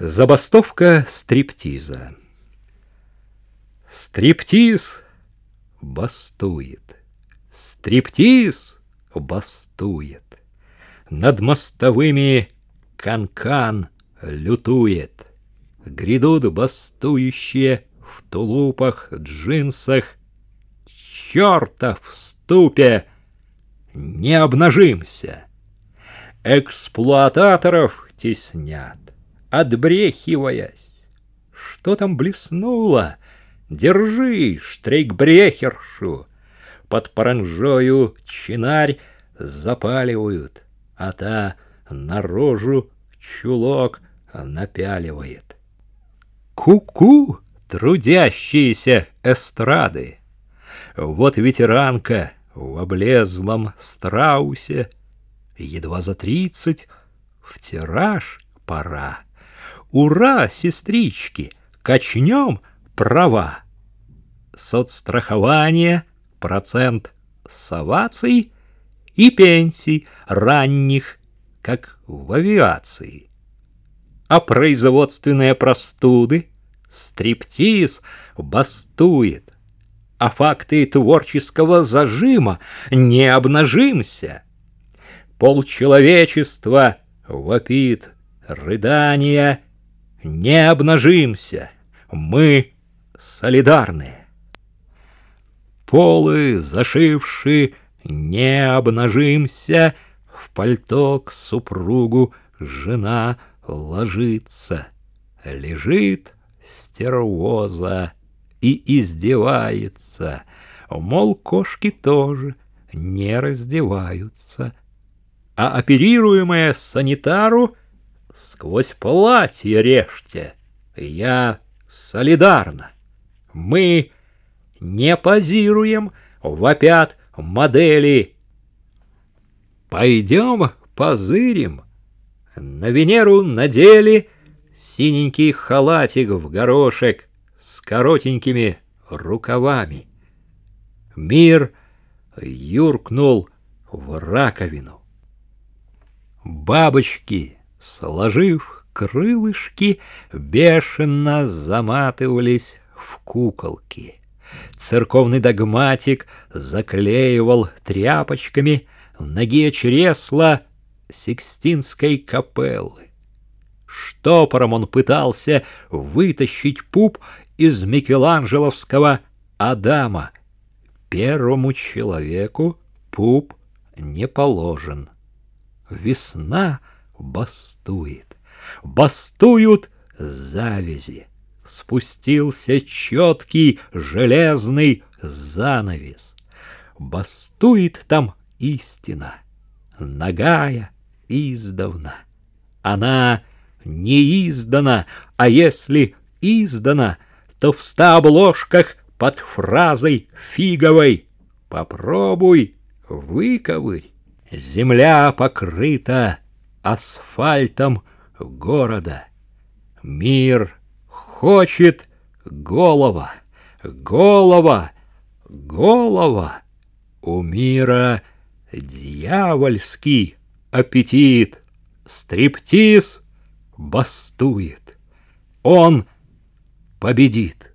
Забастовка стриптиза. Стриптиз бастует, стриптиз бастует. Над мостовыми канкан лютует. Грядут бастующие в тулупах, джинсах. Черта в ступе! Не обнажимся! Эксплуататоров теснят отбрехиваясь. Что там блеснуло? Держи штрейкбрехершу. Под паранжою чинарь запаливают, а та на рожу чулок напяливает. Ку-ку, трудящиеся эстрады! Вот ветеранка в облезлом страусе, Едва за тридцать в тираж пора. Ура, сестрички, качнем права. Соцстрахование, процент соваций и пенсий ранних, как в авиации. А производственные простуды, стриптиз бастует, а факты творческого зажима не обнажимся. Полчеловечества вопит рыдания — не обнажимся, мы солидарны. Полы зашивши, не обнажимся, в пальто к супругу жена ложится, лежит стервоза и издевается, мол, кошки тоже не раздеваются, а оперируемая санитару — Сквозь платье режьте. Я солидарна. Мы не позируем, вопят модели. Пойдем позырим. На Венеру надели синенький халатик в горошек с коротенькими рукавами. Мир юркнул в раковину. Бабочки сложив крылышки, бешено заматывались в куколки. Церковный догматик заклеивал тряпочками ноги чресла Сикстинской капеллы. Штопором он пытался вытащить пуп из Микеланджеловского Адама. Первому человеку пуп не положен. Весна — бастует. Бастуют завязи. Спустился четкий железный занавес. Бастует там истина, нагая издавна. Она не издана, а если издана, то в ста обложках под фразой фиговой «Попробуй, выковырь». Земля покрыта асфальтом города. Мир хочет голова, голова, голова. У мира дьявольский аппетит, стриптиз бастует. Он победит.